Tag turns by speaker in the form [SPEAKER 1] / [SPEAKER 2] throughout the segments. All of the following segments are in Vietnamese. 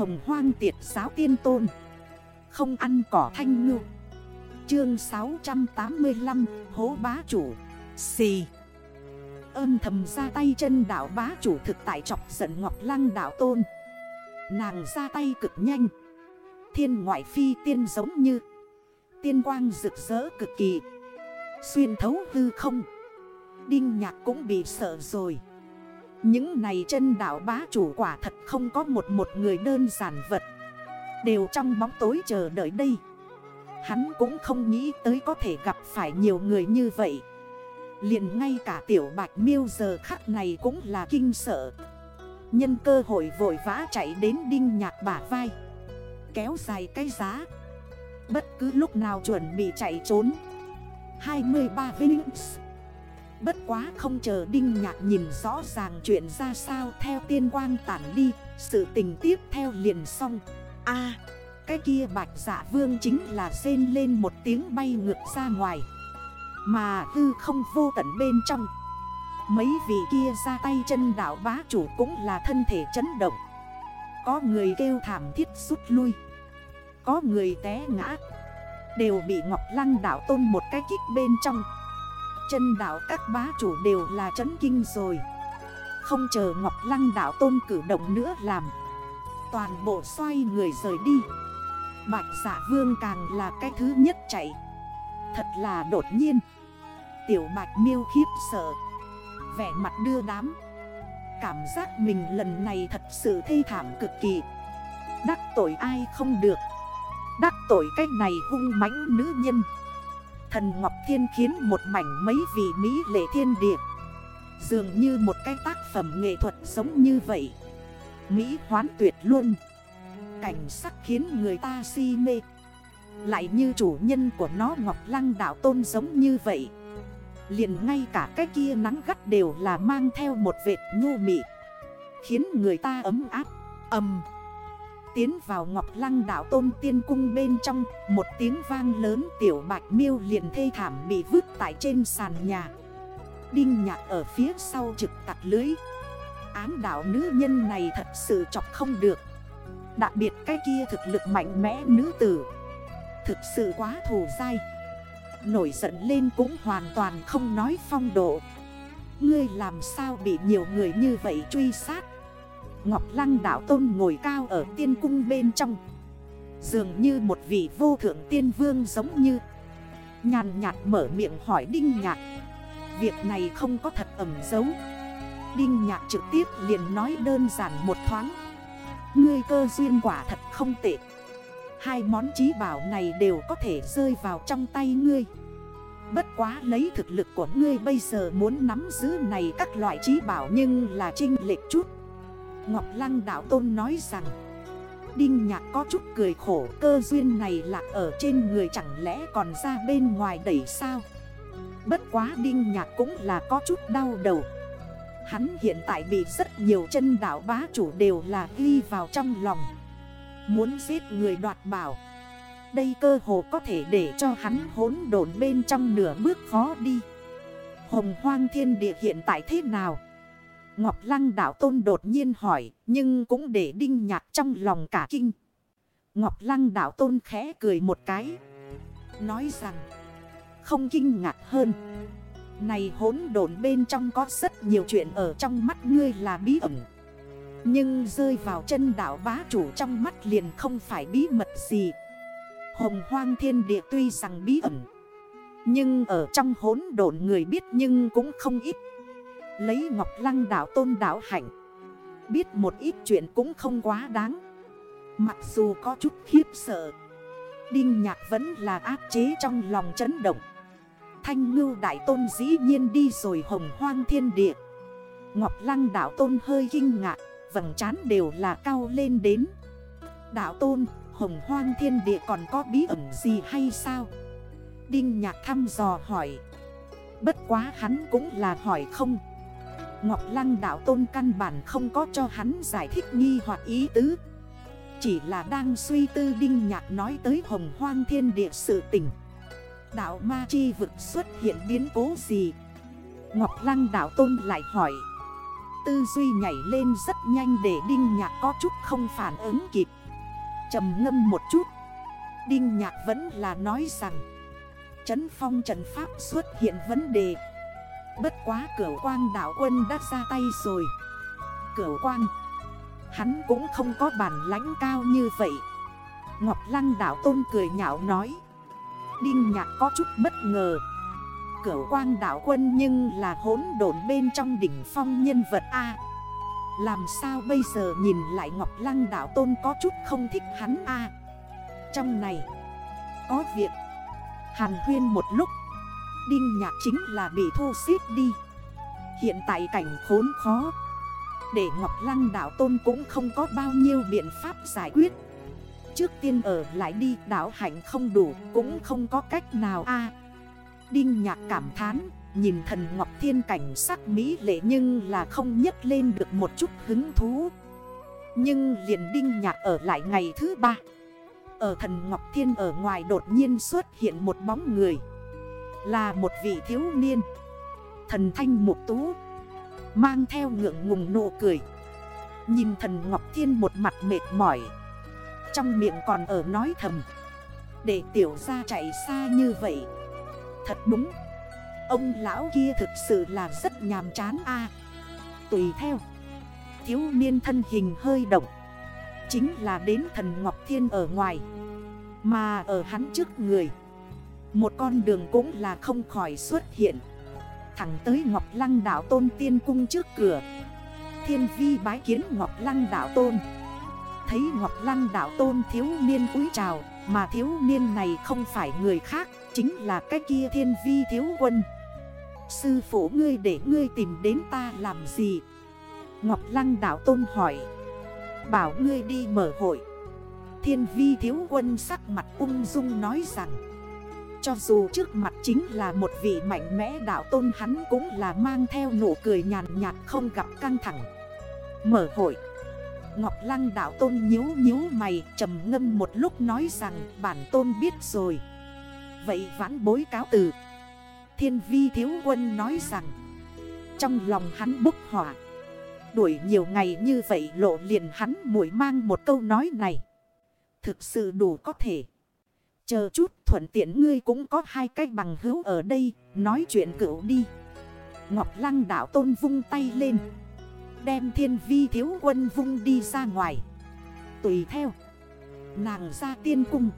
[SPEAKER 1] Hồng hoang tiệt giáo tiên tôn. Không ăn cỏ thanh ngư. Chương 685 Hố bá chủ. Xì. Âm thầm ra tay chân đảo bá chủ thực tại chọc giận Ngọc Lăng đảo tôn. Nàng ra tay cực nhanh. Thiên ngoại phi tiên giống như. Tiên quang rực rỡ cực kỳ. Xuyên thấu hư không. Đinh nhạc cũng bị sợ rồi. Những này chân đảo bá chủ quả thật không có một một người đơn giản vật. Đều trong bóng tối chờ đợi đây. Hắn cũng không nghĩ tới có thể gặp phải nhiều người như vậy. Liền ngay cả tiểu bạch miêu giờ khắc này cũng là kinh sợ. Nhân cơ hội vội vã chạy đến đinh nhạc bả vai. Kéo dài cái giá. Bất cứ lúc nào chuẩn bị chạy trốn. 23 Vinx Bất quá không chờ Đinh Nhạc nhìn rõ ràng chuyện ra sao theo tiên quang tản đi, Sự tình tiếp theo liền xong. A, cái kia bạch dạ vương chính là rên lên một tiếng bay ngược ra ngoài. Mà hư không vô tận bên trong, Mấy vị kia ra tay chân đảo bá chủ cũng là thân thể chấn động. Có người kêu thảm thiết rút lui, Có người té ngã, Đều bị Ngọc Lăng đảo tôn một cái kích bên trong. Chân đảo các bá chủ đều là chấn kinh rồi. Không chờ Ngọc Lăng đảo tôn cử động nữa làm, Toàn bộ xoay người rời đi. Bạch giả vương càng là cái thứ nhất chạy. Thật là đột nhiên, Tiểu bạch miêu khiếp sợ, Vẻ mặt đưa đám. Cảm giác mình lần này thật sự thê thảm cực kỳ. Đắc tội ai không được. Đắc tội cái này hung mãnh nữ nhân. Thần Ngọc Thiên khiến một mảnh mấy vị Mỹ lệ thiên địa. Dường như một cái tác phẩm nghệ thuật giống như vậy. Mỹ hoán tuyệt luôn. Cảnh sắc khiến người ta si mê. Lại như chủ nhân của nó Ngọc Lăng đạo tôn giống như vậy. Liền ngay cả cái kia nắng gắt đều là mang theo một vệt nhu mị, Khiến người ta ấm áp, Âm Tiến vào Ngọc Lăng đảo tôn tiên cung bên trong, Một tiếng vang lớn tiểu bạch miêu liền thê thảm bị vứt tại trên sàn nhà. Đinh nhạc ở phía sau trực tặc lưới. Ám đảo nữ nhân này thật sự chọc không được. Đặc biệt cái kia thực lực mạnh mẽ nữ tử. Thực sự quá thù dai. Nổi giận lên cũng hoàn toàn không nói phong độ. Ngươi làm sao bị nhiều người như vậy truy sát? Ngọc Lăng đảo tôn ngồi cao ở tiên cung bên trong. Dường như một vị vô thượng tiên vương giống như. Nhàn nhạt mở miệng hỏi Đinh Nhạc. Việc này không có thật ẩm dấu. Đinh Nhạc trực tiếp liền nói đơn giản một thoáng. Ngươi cơ duyên quả thật không tệ. Hai món trí bảo này đều có thể rơi vào trong tay ngươi. Bất quá lấy thực lực của ngươi bây giờ muốn nắm giữ này các loại trí bảo nhưng là trinh lệch chút. Ngọc Lăng Đạo Tôn nói rằng, Đinh Nhạc có chút cười khổ, cơ duyên này lạc ở trên người chẳng lẽ còn ra bên ngoài đẩy sao? Bất quá Đinh Nhạc cũng là có chút đau đầu. Hắn hiện tại bị rất nhiều chân đảo bá chủ đều là ghi vào trong lòng. Muốn giết người đoạt bảo. Đây cơ hồ có thể để cho hắn hốn đồn bên trong nửa bước khó đi. Hồng hoang thiên địa hiện tại thế nào? Ngọc Lăng đạo tôn đột nhiên hỏi, Nhưng cũng để đinh nhạc trong lòng cả kinh. Ngọc Lăng đạo tôn khẽ cười một cái, Nói rằng, Không kinh ngạc hơn. Này hốn đồn bên trong có rất nhiều chuyện ở trong mắt ngươi là bí ẩn. Nhưng rơi vào chân đảo bá chủ trong mắt liền không phải bí mật gì. Hồng hoang thiên địa tuy rằng bí ẩn, Nhưng ở trong hốn đồn người biết nhưng cũng không ít. Lấy ngọc lăng đảo tôn đảo hạnh. Biết một ít chuyện cũng không quá đáng. Mặc dù có chút khiếp sợ Đinh nhạc vẫn là áp chế trong lòng chấn động. Thanh ngưu đại tôn dĩ nhiên đi rồi hồng hoang thiên địa. Ngọc lăng đảo tôn hơi kinh ngạc vầng trán đều là cao lên đến. Đạo tôn, hồng hoang thiên địa còn có bí ẩn gì hay sao? Đinh nhạc thăm dò hỏi. Bất quá hắn cũng là hỏi không. Ngọc Lăng đạo tôn căn bản không có cho hắn giải thích nghi hoặc ý tứ. Chỉ là đang suy tư Đinh Nhạc nói tới hồng hoang thiên địa sự tình. Đạo ma chi vực xuất hiện biến cố gì? Ngọc Lăng đạo tôn lại hỏi. Tư duy nhảy lên rất nhanh để Đinh Nhạc có chút không phản ứng kịp. Trầm ngâm một chút. Đinh Nhạc vẫn là nói rằng Trấn phong trần pháp xuất hiện vấn đề Bất quá cửu quang đảo quân đã ra tay rồi. Cửu quang, Hắn cũng không có bản lãnh cao như vậy. Ngọc Lăng đảo tôn cười nhạo nói, Đinh nhạc có chút bất ngờ. Cửu quang đảo quân nhưng là hốn đồn bên trong đỉnh phong nhân vật A. Làm sao bây giờ nhìn lại Ngọc Lăng đảo tôn có chút không thích hắn A? Trong này, Có việc. Hàn huyên một lúc Đinh nhạc chính là bị thu xếp đi. Hiện tại cảnh khốn khó. Để Ngọc Lăng đảo tôn cũng không có bao nhiêu biện pháp giải quyết. Trước tiên ở lại đi đảo hạnh không đủ, Cũng không có cách nào a. Đinh nhạc cảm thán, Nhìn thần Ngọc Thiên cảnh sắc mỹ lệ Nhưng là không nhấc lên được một chút hứng thú. Nhưng liền đinh nhạc ở lại ngày thứ ba. Ở thần Ngọc Thiên ở ngoài đột nhiên xuất hiện một bóng người. Là một vị thiếu niên. Thần thanh mục tú Mang theo ngượng ngùng nụ cười. Nhìn thần Ngọc Thiên một mặt mệt mỏi, Trong miệng còn ở nói thầm, Để tiểu ra chạy xa như vậy, Thật đúng. Ông lão kia thực sự là rất nhàm chán a. Tùy theo, Thiếu niên thân hình hơi động, Chính là đến thần Ngọc Thiên ở ngoài, Mà ở hắn trước người. Một con đường cũng là không khỏi xuất hiện. Thẳng tới Ngọc Lăng đảo Tôn Tiên Cung trước cửa. Thiên vi bái kiến Ngọc Lăng đảo Tôn. Thấy Ngọc Lăng đảo Tôn thiếu niên cúi chào, Mà thiếu niên này không phải người khác, Chính là cái kia thiên vi thiếu quân. Sư phụ ngươi để ngươi tìm đến ta làm gì? Ngọc Lăng đảo Tôn hỏi. Bảo ngươi đi mở hội. Thiên vi thiếu quân sắc mặt ung dung nói rằng cho dù trước mặt chính là một vị mạnh mẽ đạo tôn, hắn cũng là mang theo nụ cười nhàn nhạt không gặp căng thẳng. Mở hội. Ngọc Lăng đạo tôn nhíu nhíu mày, trầm ngâm một lúc nói rằng, bản tôn biết rồi. Vậy vãn bối cáo từ. Thiên vi thiếu quân nói rằng, Trong lòng hắn bốc hỏa. Đuổi nhiều ngày như vậy lộ liền hắn mũi mang một câu nói này. Thực sự đủ có thể. Chờ chút thuận tiện ngươi cũng có hai cái bằng hữu ở đây, Nói chuyện cửu đi. Ngọc Lăng đảo tôn vung tay lên, Đem thiên vi thiếu quân vung đi ra ngoài. Tùy theo, Nàng ra tiên cung.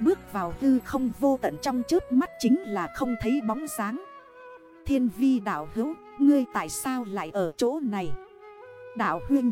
[SPEAKER 1] Bước vào hư không vô tận trong trước mắt chính là không thấy bóng sáng Thiên vi đảo hữu, Ngươi tại sao lại ở chỗ này? Đảo huynh,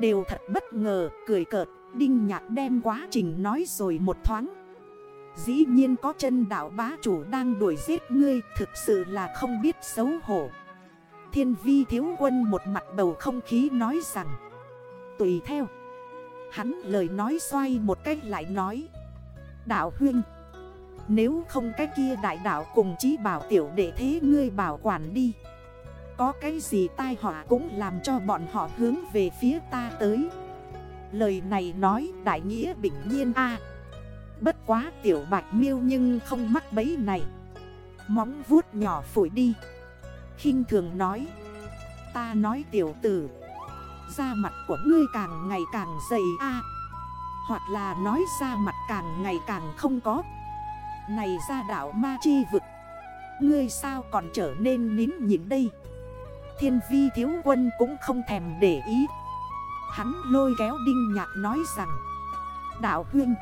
[SPEAKER 1] Đều thật bất ngờ, cười cợt, Đinh nhạc đem quá trình nói rồi một thoáng. Dĩ nhiên có chân đảo bá chủ đang đuổi giết ngươi, Thực sự là không biết xấu hổ. Thiên vi thiếu quân một mặt bầu không khí nói rằng, Tùy theo. Hắn lời nói xoay một cách lại nói, Đạo huyên Nếu không cái kia đại đạo cùng chí bảo tiểu để thế ngươi bảo quản đi, Có cái gì tai họa cũng làm cho bọn họ hướng về phía ta tới. Lời này nói, đại nghĩa bình nhiên a. Bất quá tiểu bạch miêu nhưng không mắc bấy này. Móng vuốt nhỏ phổi đi. Khinh thường nói. Ta nói tiểu tử. Da mặt của ngươi càng ngày càng dày a. À, hoặc là nói da mặt càng ngày càng không có. Này ra đảo ma chi vực. Ngươi sao còn trở nên nín nhịn đây? Thiên vi thiếu quân cũng không thèm để ý. Hắn lôi kéo đinh nhạc nói rằng, Đạo huynh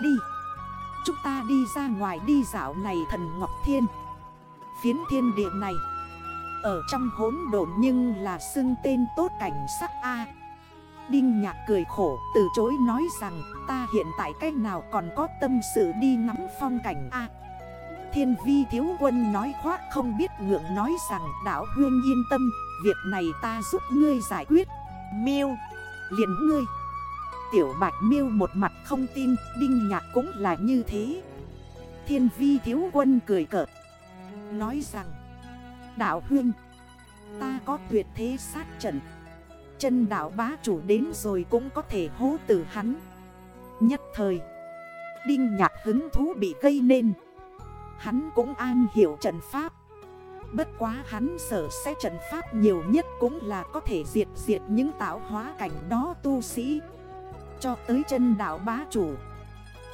[SPEAKER 1] Đi. Chúng ta đi ra ngoài đi dạo này thần Ngọc Thiên. Phiến thiên địa này Ở trong hốn đồn nhưng là xưng tên tốt cảnh sắc A. Đinh nhạc cười khổ từ chối nói rằng Ta hiện tại cách nào còn có tâm sự đi ngắm phong cảnh A. Thiên vi thiếu quân nói khoác không biết ngượng nói rằng đảo huyên yên tâm Việc này ta giúp ngươi giải quyết. Miêu. Liền ngươi Tiểu bạch miêu một mặt không tin, Đinh nhạc cũng là như thế. Thiên vi thiếu quân cười cợt, Nói rằng, Đạo huynh, Ta có tuyệt thế sát trận. Chân đạo bá chủ đến rồi cũng có thể hố từ hắn. Nhất thời, Đinh nhạc hứng thú bị gây nên. Hắn cũng an hiểu trận pháp. Bất quá hắn sợ sẽ trận pháp nhiều nhất cũng là có thể diệt diệt những tạo hóa cảnh đó tu sĩ. Cho tới chân đảo bá chủ.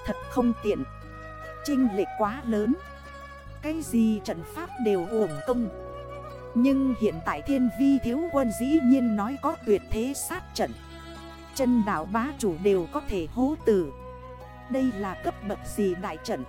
[SPEAKER 1] Thật không tiện. Trinh lệ quá lớn. Cái gì trận pháp đều uổng công. Nhưng hiện tại thiên vi thiếu quân dĩ nhiên nói có tuyệt thế sát trận. Chân đảo bá chủ đều có thể hố tử Đây là cấp bậc gì đại trận?